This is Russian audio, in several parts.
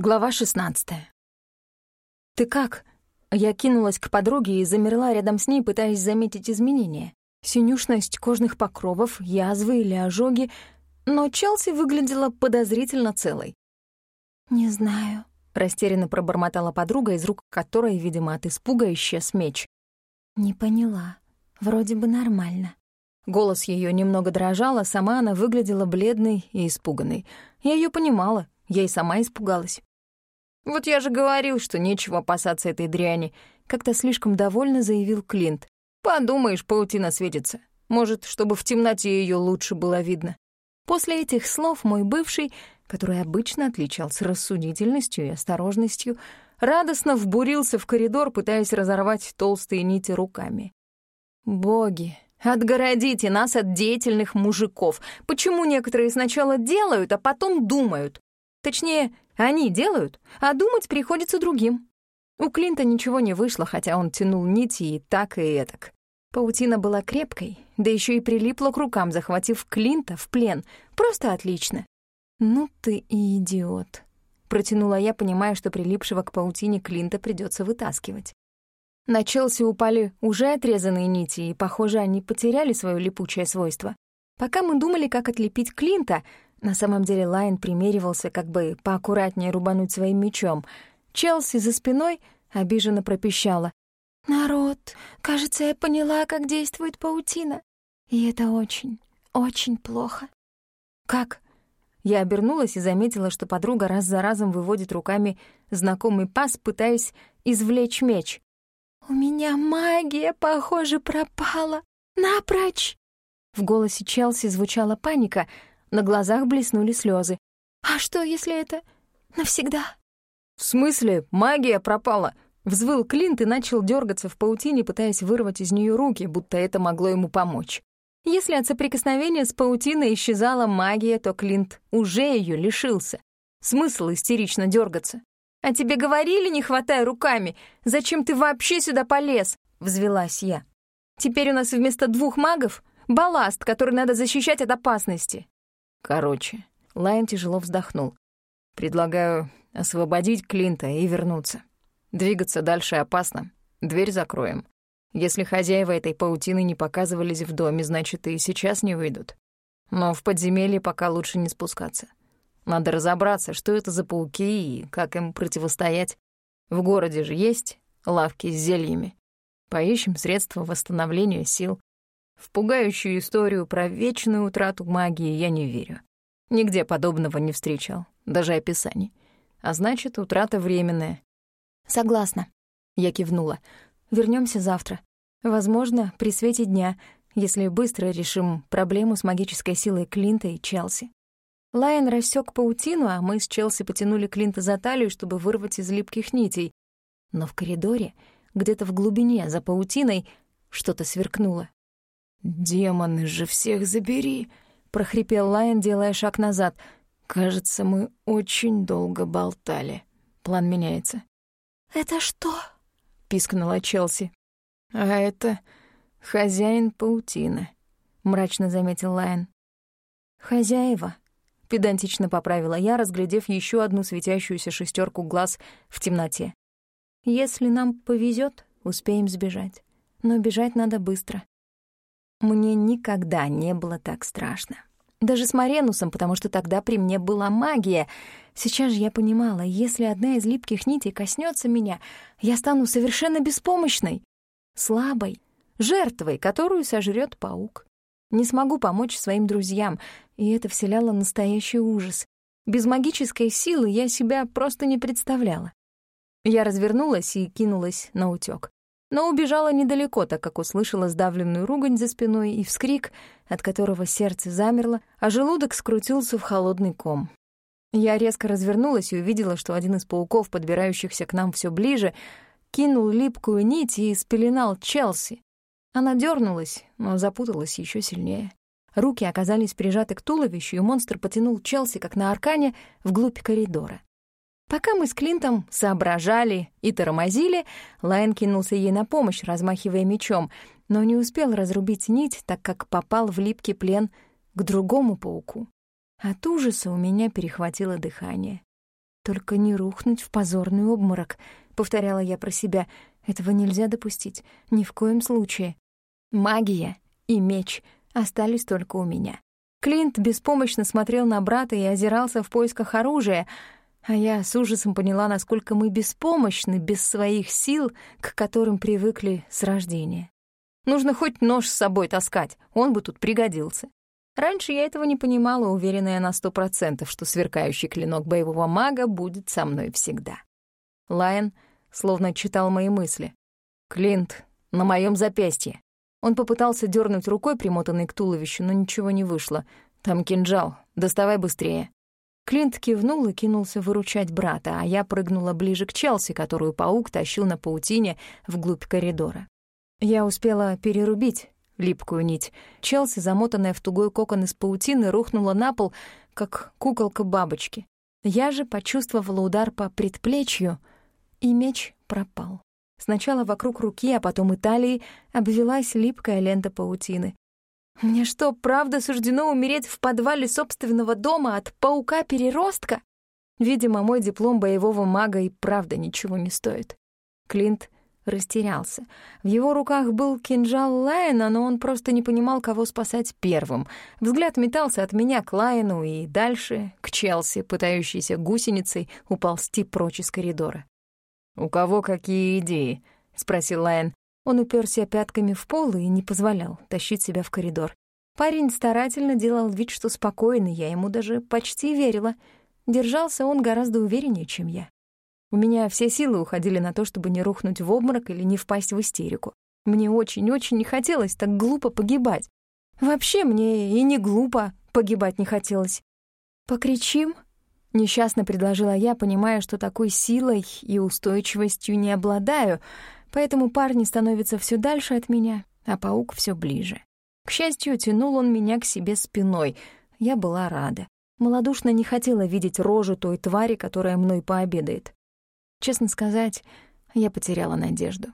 Глава 16. «Ты как?» Я кинулась к подруге и замерла рядом с ней, пытаясь заметить изменения. Синюшность кожных покровов, язвы или ожоги, но Челси выглядела подозрительно целой. «Не знаю», — растерянно пробормотала подруга, из рук которой, видимо, от испуга исчез меч. «Не поняла. Вроде бы нормально». Голос ее немного дрожал, а сама она выглядела бледной и испуганной. Я ее понимала, я и сама испугалась. «Вот я же говорил, что нечего опасаться этой дряни», — как-то слишком довольно заявил Клинт. «Подумаешь, паутина светится. Может, чтобы в темноте ее лучше было видно». После этих слов мой бывший, который обычно отличался рассудительностью и осторожностью, радостно вбурился в коридор, пытаясь разорвать толстые нити руками. «Боги, отгородите нас от деятельных мужиков. Почему некоторые сначала делают, а потом думают? Точнее, они делают, а думать приходится другим. У Клинта ничего не вышло, хотя он тянул нити и так, и этак. Паутина была крепкой, да еще и прилипла к рукам, захватив Клинта в плен. Просто отлично. «Ну ты и идиот», — протянула я, понимая, что прилипшего к паутине Клинта придется вытаскивать. На Челси упали уже отрезанные нити, и, похоже, они потеряли свое липучее свойство. Пока мы думали, как отлепить Клинта, на самом деле Лайн примеривался, как бы поаккуратнее рубануть своим мечом. Челси за спиной обиженно пропищала. «Народ, кажется, я поняла, как действует паутина. И это очень, очень плохо». «Как?» Я обернулась и заметила, что подруга раз за разом выводит руками знакомый пас, пытаясь извлечь меч. «У меня магия, похоже, пропала. Напрочь!» В голосе Челси звучала паника — на глазах блеснули слезы. «А что, если это навсегда?» «В смысле? Магия пропала!» Взвыл Клинт и начал дергаться в паутине, пытаясь вырвать из нее руки, будто это могло ему помочь. Если от соприкосновения с паутиной исчезала магия, то Клинт уже ее лишился. Смысл истерично дергаться. «А тебе говорили, не хватай руками? Зачем ты вообще сюда полез?» — взвелась я. «Теперь у нас вместо двух магов — балласт, который надо защищать от опасности. Короче, Лайн тяжело вздохнул. Предлагаю освободить Клинта и вернуться. Двигаться дальше опасно. Дверь закроем. Если хозяева этой паутины не показывались в доме, значит, и сейчас не выйдут. Но в подземелье пока лучше не спускаться. Надо разобраться, что это за пауки и как им противостоять. В городе же есть лавки с зельями. Поищем средства восстановления сил. В пугающую историю про вечную утрату магии я не верю. Нигде подобного не встречал, даже описаний. А значит, утрата временная. Согласна. Я кивнула. Вернемся завтра. Возможно, при свете дня, если быстро решим проблему с магической силой Клинта и Челси. Лайон рассек паутину, а мы с Челси потянули Клинта за талию, чтобы вырвать из липких нитей. Но в коридоре, где-то в глубине, за паутиной, что-то сверкнуло. «Демоны же всех забери!» — прохрипел Лайон, делая шаг назад. «Кажется, мы очень долго болтали. План меняется». «Это что?» — пискнула Челси. «А это хозяин паутины», — мрачно заметил Лайон. «Хозяева», — педантично поправила я, разглядев еще одну светящуюся шестерку глаз в темноте. «Если нам повезет, успеем сбежать. Но бежать надо быстро. Мне никогда не было так страшно. Даже с Маренусом, потому что тогда при мне была магия. Сейчас же я понимала, если одна из липких нитей коснется меня, я стану совершенно беспомощной, слабой, жертвой, которую сожрет паук. Не смогу помочь своим друзьям, и это вселяло настоящий ужас. Без магической силы я себя просто не представляла. Я развернулась и кинулась на утёк но убежала недалеко, так как услышала сдавленную ругань за спиной и вскрик, от которого сердце замерло, а желудок скрутился в холодный ком. Я резко развернулась и увидела, что один из пауков, подбирающихся к нам все ближе, кинул липкую нить и спеленал Челси. Она дернулась, но запуталась еще сильнее. Руки оказались прижаты к туловищу, и монстр потянул Челси, как на аркане, вглубь коридора. Пока мы с Клинтом соображали и тормозили, Лайн кинулся ей на помощь, размахивая мечом, но не успел разрубить нить, так как попал в липкий плен к другому пауку. От ужаса у меня перехватило дыхание. Только не рухнуть в позорный обморок, повторяла я про себя. Этого нельзя допустить, ни в коем случае. Магия и меч остались только у меня. Клинт беспомощно смотрел на брата и озирался в поисках оружия, а я с ужасом поняла, насколько мы беспомощны без своих сил, к которым привыкли с рождения. Нужно хоть нож с собой таскать, он бы тут пригодился. Раньше я этого не понимала, уверенная на сто процентов, что сверкающий клинок боевого мага будет со мной всегда. Лайон словно читал мои мысли. «Клинт, на моем запястье». Он попытался дернуть рукой, примотанной к туловищу, но ничего не вышло. «Там кинжал. Доставай быстрее». Клинт кивнул и кинулся выручать брата, а я прыгнула ближе к Челси, которую паук тащил на паутине вглубь коридора. Я успела перерубить липкую нить. Челси, замотанная в тугой кокон из паутины, рухнула на пол, как куколка бабочки. Я же почувствовала удар по предплечью, и меч пропал. Сначала вокруг руки, а потом и талии обвелась липкая лента паутины. Мне что, правда суждено умереть в подвале собственного дома от паука-переростка? Видимо, мой диплом боевого мага и правда ничего не стоит. Клинт растерялся. В его руках был кинжал Лайена, но он просто не понимал, кого спасать первым. Взгляд метался от меня к Лайену и дальше к Челси, пытающейся гусеницей уползти прочь из коридора. «У кого какие идеи?» — спросил Лайен. Он уперся пятками в пол и не позволял тащить себя в коридор. Парень старательно делал вид, что спокойный, я ему даже почти верила. Держался он гораздо увереннее, чем я. У меня все силы уходили на то, чтобы не рухнуть в обморок или не впасть в истерику. Мне очень-очень не хотелось так глупо погибать. Вообще мне и не глупо погибать не хотелось. «Покричим?» — несчастно предложила я, понимая, что такой силой и устойчивостью не обладаю — Поэтому парни становятся все дальше от меня, а паук все ближе. К счастью, тянул он меня к себе спиной. Я была рада. Молодушно не хотела видеть рожу той твари, которая мной пообедает. Честно сказать, я потеряла надежду.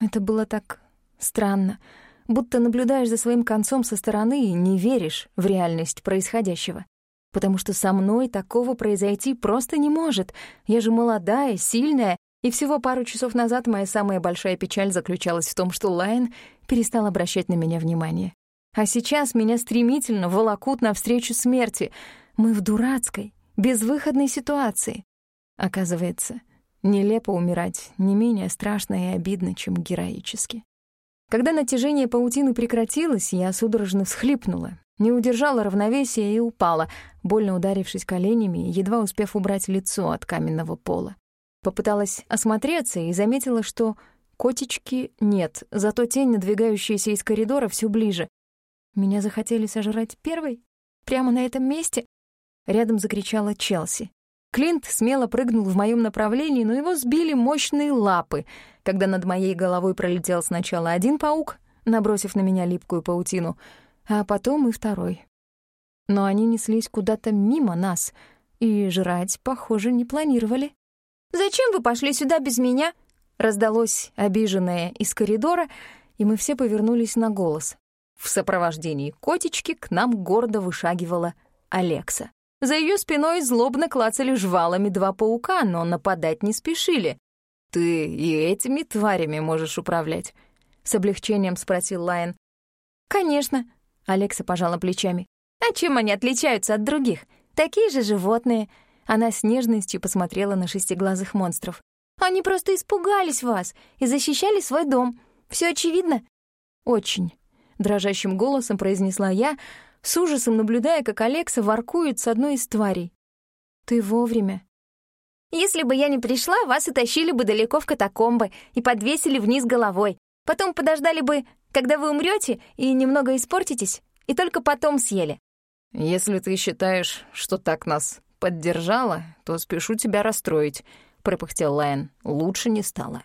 Это было так странно, будто наблюдаешь за своим концом со стороны и не веришь в реальность происходящего. Потому что со мной такого произойти просто не может. Я же молодая, сильная и всего пару часов назад моя самая большая печаль заключалась в том, что Лайн перестал обращать на меня внимание. А сейчас меня стремительно волокут навстречу смерти. Мы в дурацкой, безвыходной ситуации. Оказывается, нелепо умирать не менее страшно и обидно, чем героически. Когда натяжение паутины прекратилось, я судорожно всхлипнула, не удержала равновесия и упала, больно ударившись коленями, едва успев убрать лицо от каменного пола. Попыталась осмотреться и заметила, что котички нет, зато тень, надвигающаяся из коридора, все ближе. Меня захотели сожрать первой? Прямо на этом месте? Рядом закричала Челси. Клинт смело прыгнул в моем направлении, но его сбили мощные лапы, когда над моей головой пролетел сначала один паук, набросив на меня липкую паутину, а потом и второй. Но они неслись куда-то мимо нас и жрать, похоже, не планировали. «Зачем вы пошли сюда без меня?» Раздалось обиженное из коридора, и мы все повернулись на голос. В сопровождении котички к нам гордо вышагивала Алекса. За ее спиной злобно клацали жвалами два паука, но нападать не спешили. «Ты и этими тварями можешь управлять?» — с облегчением спросил Лайон. «Конечно», — Алекса пожала плечами. «А чем они отличаются от других? Такие же животные. Она с нежностью посмотрела на шестиглазых монстров. «Они просто испугались вас и защищали свой дом. Все очевидно?» «Очень», — дрожащим голосом произнесла я, с ужасом наблюдая, как Алекса воркует с одной из тварей. «Ты вовремя». «Если бы я не пришла, вас утащили бы далеко в катакомбы и подвесили вниз головой. Потом подождали бы, когда вы умрете и немного испортитесь, и только потом съели». «Если ты считаешь, что так нас поддержала, то спешу тебя расстроить», — пропыхтел Лайн. «Лучше не стало».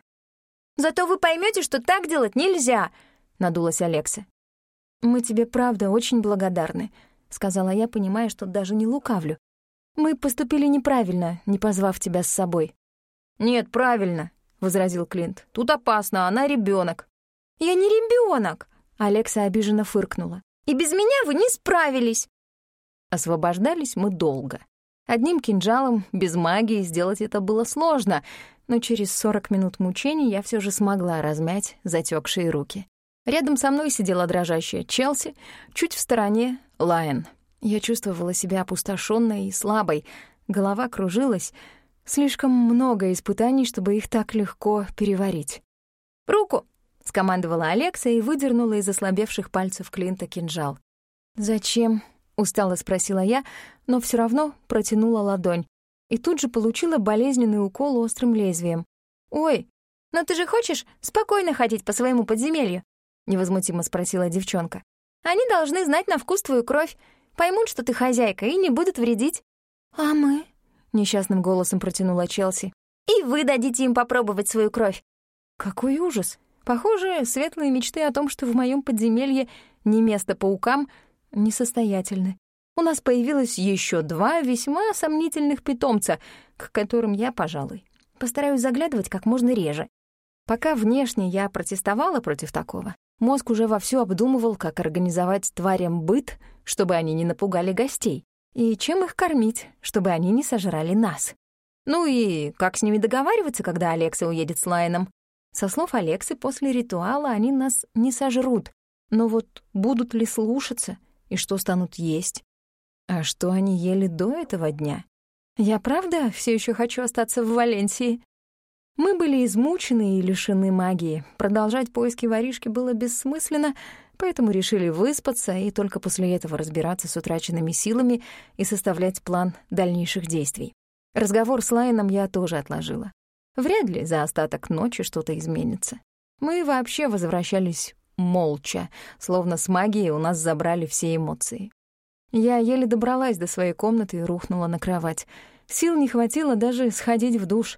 «Зато вы поймете, что так делать нельзя», — надулась Алекса. «Мы тебе, правда, очень благодарны», — сказала я, понимая, что даже не лукавлю. «Мы поступили неправильно, не позвав тебя с собой». «Нет, правильно», — возразил Клинт. «Тут опасно, она ребенок. «Я не ребенок, Алекса обиженно фыркнула. «И без меня вы не справились». Освобождались мы долго. Одним кинжалом, без магии, сделать это было сложно, но через 40 минут мучений я все же смогла размять затекшие руки. Рядом со мной сидела дрожащая Челси, чуть в стороне — Лайон. Я чувствовала себя опустошенной и слабой, голова кружилась. Слишком много испытаний, чтобы их так легко переварить. «Руку!» — скомандовала Алекса и выдернула из ослабевших пальцев Клинта кинжал. «Зачем?» — устало спросила я, но все равно протянула ладонь. И тут же получила болезненный укол острым лезвием. «Ой, но ты же хочешь спокойно ходить по своему подземелью?» — невозмутимо спросила девчонка. «Они должны знать на вкус твою кровь, поймут, что ты хозяйка, и не будут вредить». «А мы?» — несчастным голосом протянула Челси. «И вы дадите им попробовать свою кровь». Какой ужас! Похоже, светлые мечты о том, что в моем подземелье не место паукам, несостоятельны. У нас появилось еще два весьма сомнительных питомца, к которым я, пожалуй, постараюсь заглядывать как можно реже. Пока внешне я протестовала против такого, мозг уже вовсю обдумывал, как организовать тварям быт, чтобы они не напугали гостей, и чем их кормить, чтобы они не сожрали нас. Ну и как с ними договариваться, когда Алекса уедет с Лайном? Со слов Алексы, после ритуала они нас не сожрут, но вот будут ли слушаться и что станут есть? А что они ели до этого дня? Я правда все еще хочу остаться в Валенсии? Мы были измучены и лишены магии. Продолжать поиски воришки было бессмысленно, поэтому решили выспаться и только после этого разбираться с утраченными силами и составлять план дальнейших действий. Разговор с Лайном я тоже отложила. Вряд ли за остаток ночи что-то изменится. Мы вообще возвращались молча, словно с магией у нас забрали все эмоции. Я еле добралась до своей комнаты и рухнула на кровать. Сил не хватило даже сходить в душ.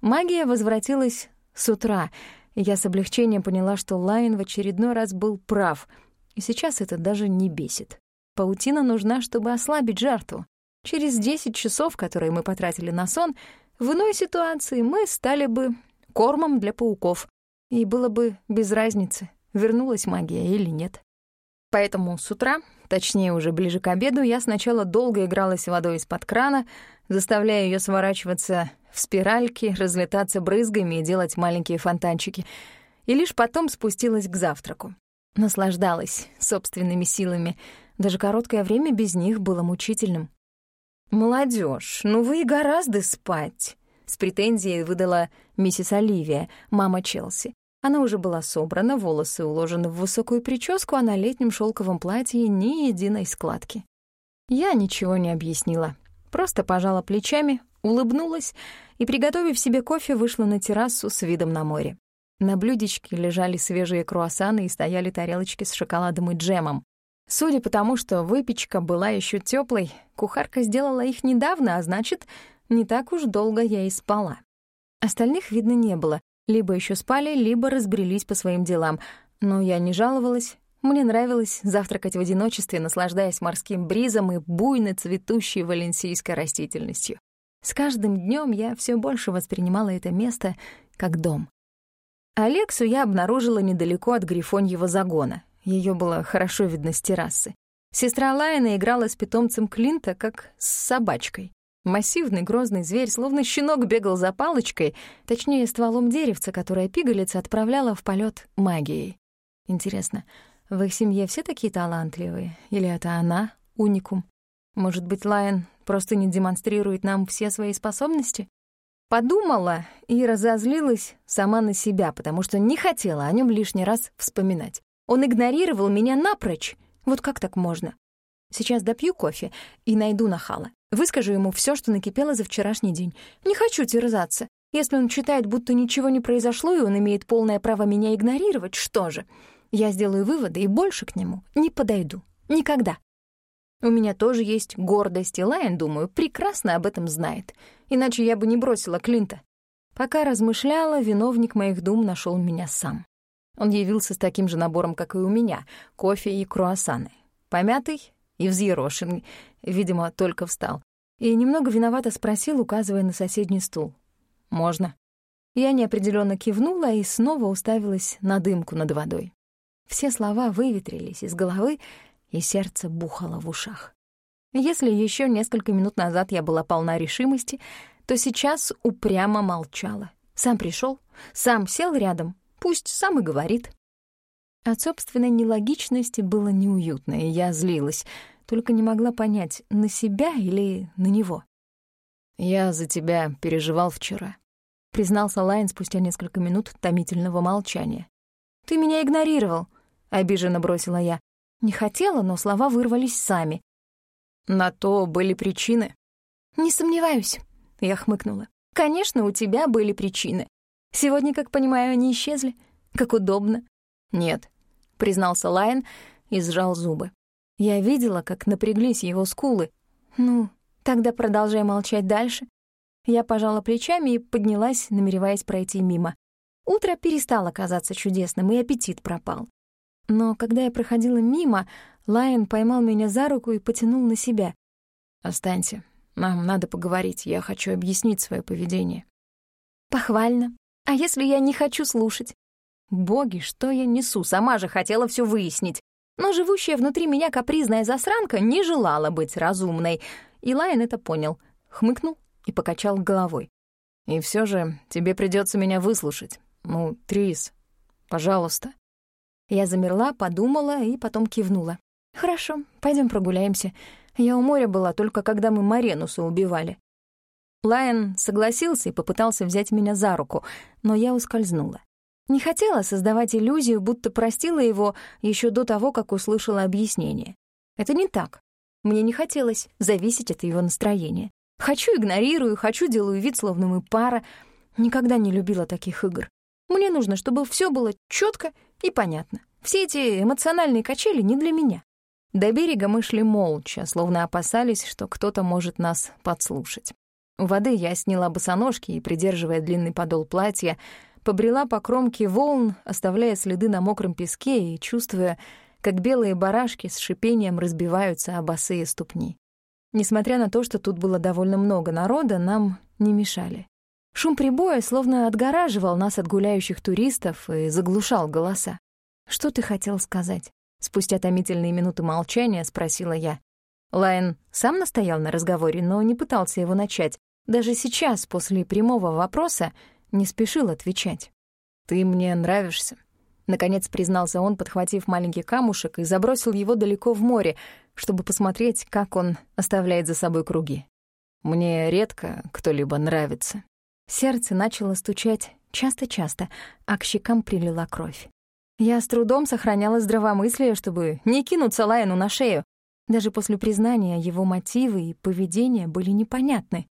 Магия возвратилась с утра, и я с облегчением поняла, что Лайн в очередной раз был прав, и сейчас это даже не бесит. Паутина нужна, чтобы ослабить жертву. Через 10 часов, которые мы потратили на сон, в иной ситуации мы стали бы кормом для пауков, и было бы без разницы, вернулась магия или нет. Поэтому с утра Точнее, уже ближе к обеду я сначала долго игралась водой из-под крана, заставляя ее сворачиваться в спиральки, разлетаться брызгами и делать маленькие фонтанчики, и лишь потом спустилась к завтраку. Наслаждалась собственными силами. Даже короткое время без них было мучительным. «Молодежь, ну вы и гораздо спать», — с претензией выдала миссис Оливия, мама Челси. Она уже была собрана, волосы уложены в высокую прическу, а на летнем шелковом платье ни единой складки. Я ничего не объяснила, просто пожала плечами, улыбнулась и, приготовив себе кофе, вышла на террасу с видом на море. На блюдечке лежали свежие круассаны и стояли тарелочки с шоколадом и джемом. Судя по тому, что выпечка была еще теплой, кухарка сделала их недавно, а значит, не так уж долго я и спала. Остальных видно не было, либо еще спали, либо разбрелись по своим делам. Но я не жаловалась. Мне нравилось завтракать в одиночестве, наслаждаясь морским бризом и буйно цветущей валенсийской растительностью. С каждым днем я все больше воспринимала это место как дом. Алексу я обнаружила недалеко от Грифоньего загона. Ее было хорошо видно с террасы. Сестра Лайна играла с питомцем Клинта, как с собачкой. Массивный грозный зверь, словно щенок, бегал за палочкой, точнее, стволом деревца, которое пигалица отправляла в полет магией. Интересно, в их семье все такие талантливые? Или это она, уникум? Может быть, Лайон просто не демонстрирует нам все свои способности? Подумала и разозлилась сама на себя, потому что не хотела о нем лишний раз вспоминать. Он игнорировал меня напрочь. Вот как так можно? Сейчас допью кофе и найду нахала. Выскажу ему все, что накипело за вчерашний день. Не хочу терзаться. Если он считает, будто ничего не произошло, и он имеет полное право меня игнорировать, что же? Я сделаю выводы и больше к нему не подойду. Никогда. У меня тоже есть гордость, и Лайон, думаю, прекрасно об этом знает. Иначе я бы не бросила Клинта. Пока размышляла, виновник моих дум нашел меня сам. Он явился с таким же набором, как и у меня — кофе и круассаны. Помятый, и взъерошенный, видимо, только встал. И немного виновато спросил, указывая на соседний стул. «Можно?» Я неопределенно кивнула и снова уставилась на дымку над водой. Все слова выветрились из головы, и сердце бухало в ушах. Если еще несколько минут назад я была полна решимости, то сейчас упрямо молчала. Сам пришел, сам сел рядом, пусть сам и говорит. От собственной нелогичности было неуютно, и я злилась, только не могла понять, на себя или на него. «Я за тебя переживал вчера», — признался Лайн спустя несколько минут томительного молчания. «Ты меня игнорировал», — обиженно бросила я. Не хотела, но слова вырвались сами. «На то были причины». «Не сомневаюсь», — я хмыкнула. «Конечно, у тебя были причины. Сегодня, как понимаю, они исчезли. Как удобно». «Нет», — признался Лайн и сжал зубы. Я видела, как напряглись его скулы. «Ну, тогда продолжай молчать дальше». Я пожала плечами и поднялась, намереваясь пройти мимо. Утро перестало казаться чудесным, и аппетит пропал. Но когда я проходила мимо, Лайон поймал меня за руку и потянул на себя. «Останься. Нам надо поговорить. Я хочу объяснить свое поведение». «Похвально. А если я не хочу слушать?» Боги, что я несу? Сама же хотела все выяснить. Но живущая внутри меня капризная засранка не желала быть разумной. И Лайон это понял. Хмыкнул и покачал головой. «И все же тебе придется меня выслушать. «Ну, Трис, пожалуйста». Я замерла, подумала и потом кивнула. «Хорошо, пойдем прогуляемся. Я у моря была только когда мы Маренуса убивали». Лайон согласился и попытался взять меня за руку, но я ускользнула. Не хотела создавать иллюзию, будто простила его еще до того, как услышала объяснение. Это не так. Мне не хотелось зависеть от его настроения. Хочу — игнорирую, хочу — делаю вид, словно мы пара. Никогда не любила таких игр. Мне нужно, чтобы все было четко и понятно. Все эти эмоциональные качели не для меня. До берега мы шли молча, словно опасались, что кто-то может нас подслушать. У воды я сняла босоножки и, придерживая длинный подол платья, побрела по кромке волн, оставляя следы на мокром песке и чувствуя, как белые барашки с шипением разбиваются о босые ступни. Несмотря на то, что тут было довольно много народа, нам не мешали. Шум прибоя словно отгораживал нас от гуляющих туристов и заглушал голоса. «Что ты хотел сказать?» Спустя томительные минуты молчания спросила я. Лайн сам настоял на разговоре, но не пытался его начать. Даже сейчас, после прямого вопроса, не спешил отвечать. «Ты мне нравишься», — наконец признался он, подхватив маленький камушек и забросил его далеко в море, чтобы посмотреть, как он оставляет за собой круги. «Мне редко кто-либо нравится». Сердце начало стучать часто-часто, а к щекам прилила кровь. Я с трудом сохраняла здравомыслие, чтобы не кинуться Лайну на шею. Даже после признания его мотивы и поведение были непонятны.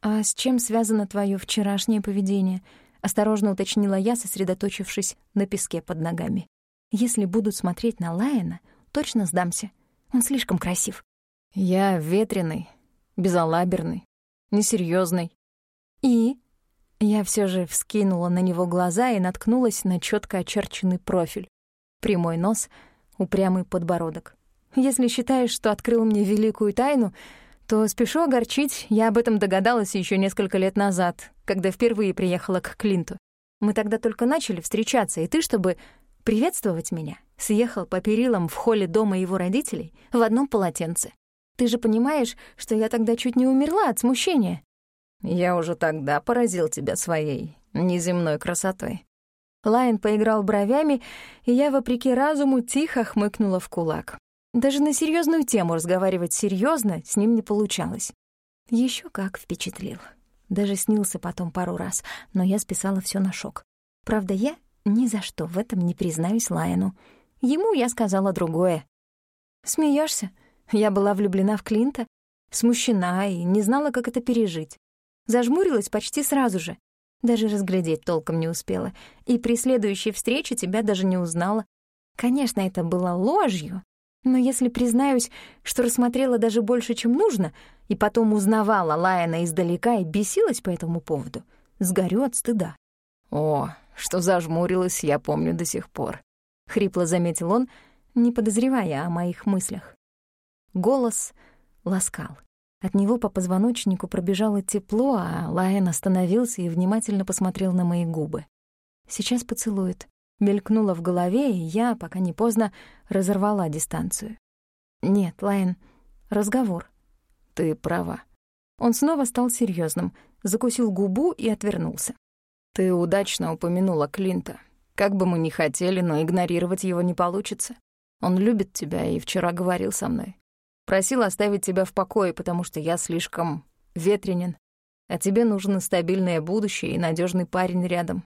«А с чем связано твое вчерашнее поведение?» — осторожно уточнила я, сосредоточившись на песке под ногами. «Если будут смотреть на Лайена, точно сдамся. Он слишком красив». «Я ветреный, безалаберный, несерьезный. «И?» Я все же вскинула на него глаза и наткнулась на четко очерченный профиль. Прямой нос, упрямый подбородок. Если считаешь, что открыл мне великую тайну, то спешу огорчить, я об этом догадалась еще несколько лет назад, когда впервые приехала к Клинту. Мы тогда только начали встречаться, и ты, чтобы приветствовать меня, съехал по перилам в холле дома его родителей в одном полотенце. Ты же понимаешь, что я тогда чуть не умерла от смущения. Я уже тогда поразил тебя своей неземной красотой. Лайн поиграл бровями, и я, вопреки разуму, тихо хмыкнула в кулак. Даже на серьезную тему разговаривать серьезно с ним не получалось. Еще как впечатлил. Даже снился потом пару раз, но я списала все на шок. Правда, я ни за что в этом не признаюсь Лайну. Ему я сказала другое. Смеешься? Я была влюблена в Клинта, смущена и не знала, как это пережить. Зажмурилась почти сразу же. Даже разглядеть толком не успела. И при следующей встрече тебя даже не узнала. Конечно, это было ложью, но если признаюсь, что рассмотрела даже больше, чем нужно, и потом узнавала Лайана издалека и бесилась по этому поводу, сгорю от стыда. «О, что зажмурилась, я помню до сих пор», — хрипло заметил он, не подозревая о моих мыслях. Голос ласкал. От него по позвоночнику пробежало тепло, а Лайон остановился и внимательно посмотрел на мои губы. «Сейчас поцелует». Мелькнуло в голове, и я, пока не поздно, разорвала дистанцию. «Нет, Лайон, разговор. Ты права. Он снова стал серьезным, закусил губу и отвернулся. Ты удачно упомянула Клинта. Как бы мы ни хотели, но игнорировать его не получится. Он любит тебя и вчера говорил со мной. Просил оставить тебя в покое, потому что я слишком ветренен, а тебе нужно стабильное будущее и надежный парень рядом.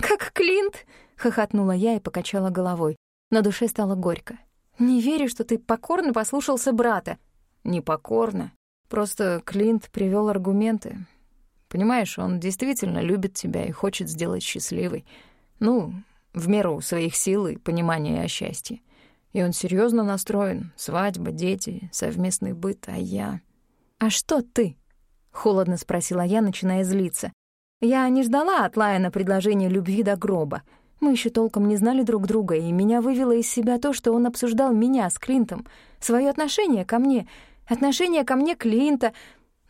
«Как Клинт!» — хохотнула я и покачала головой. На душе стало горько. «Не верю, что ты покорно послушался брата». «Непокорно. Просто Клинт привел аргументы. Понимаешь, он действительно любит тебя и хочет сделать счастливой. Ну, в меру своих сил и понимания о счастье. И он серьезно настроен. Свадьба, дети, совместный быт, а я... «А что ты?» — холодно спросила я, начиная злиться. Я не ждала от Лайена предложения любви до гроба. Мы еще толком не знали друг друга, и меня вывело из себя то, что он обсуждал меня с Клинтом, свое отношение ко мне, отношение ко мне Клинта,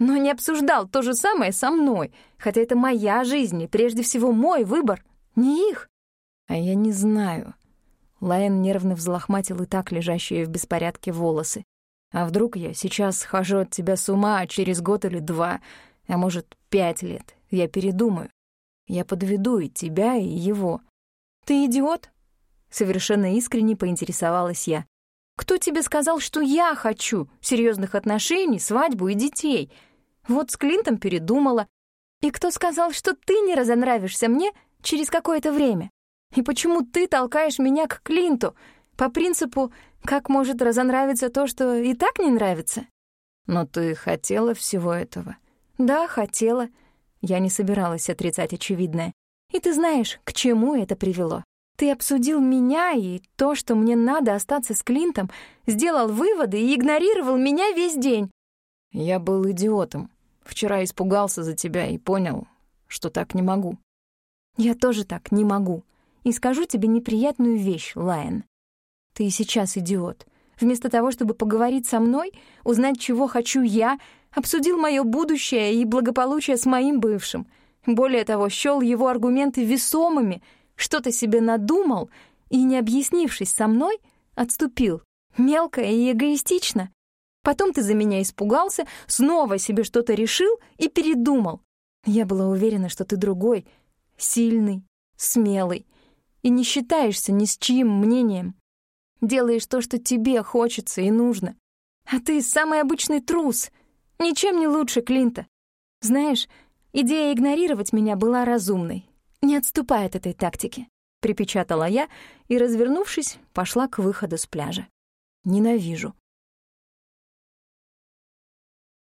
но не обсуждал то же самое со мной, хотя это моя жизнь и прежде всего мой выбор, не их. А я не знаю. Лайен нервно взлохматил и так лежащие в беспорядке волосы. А вдруг я сейчас схожу от тебя с ума, через год или два, а может, пять лет, я передумаю. Я подведу и тебя, и его. Ты идиот? Совершенно искренне поинтересовалась я. Кто тебе сказал, что я хочу серьезных отношений, свадьбу и детей? Вот с Клинтом передумала. И кто сказал, что ты не разонравишься мне через какое-то время? И почему ты толкаешь меня к Клинту? По принципу, как может разонравиться то, что и так не нравится? Но ты хотела всего этого. Да, хотела. Я не собиралась отрицать очевидное. И ты знаешь, к чему это привело. Ты обсудил меня и то, что мне надо остаться с Клинтом, сделал выводы и игнорировал меня весь день. Я был идиотом. Вчера испугался за тебя и понял, что так не могу. Я тоже так не могу. И скажу тебе неприятную вещь, Лайен. Ты и сейчас идиот. Вместо того, чтобы поговорить со мной, узнать, чего хочу я, обсудил мое будущее и благополучие с моим бывшим. Более того, счёл его аргументы весомыми, что-то себе надумал и, не объяснившись со мной, отступил. Мелко и эгоистично. Потом ты за меня испугался, снова себе что-то решил и передумал. Я была уверена, что ты другой, сильный, смелый, и не считаешься ни с чьим мнением. Делаешь то, что тебе хочется и нужно. А ты самый обычный трус, ничем не лучше Клинта. Знаешь, идея игнорировать меня была разумной. Не отступай от этой тактики, припечатала я и, развернувшись, пошла к выходу с пляжа. Ненавижу,